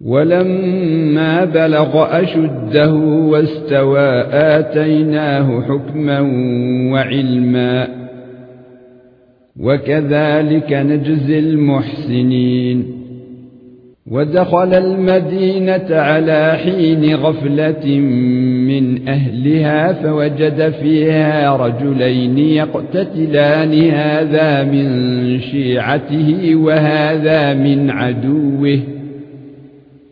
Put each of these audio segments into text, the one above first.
ولما بلغ أشده واستوى آتيناه حكما وعلما وكذلك نجزي المحسنين ودخل المدينة على حين غفلة من أهلها فوجد فيها رجلين يقتتلان هذا من شيعته وهذا من عدوه.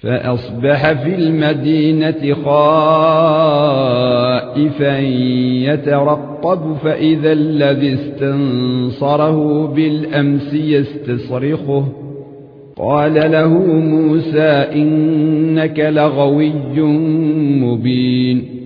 فأصبح في المدينة خائفا يترقب فإذا الذي استنصره بالأمس يستصرخه. قال له موسى إنك لغوي مبين.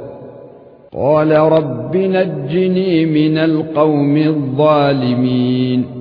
قال رب نجني من القوم الظالمين.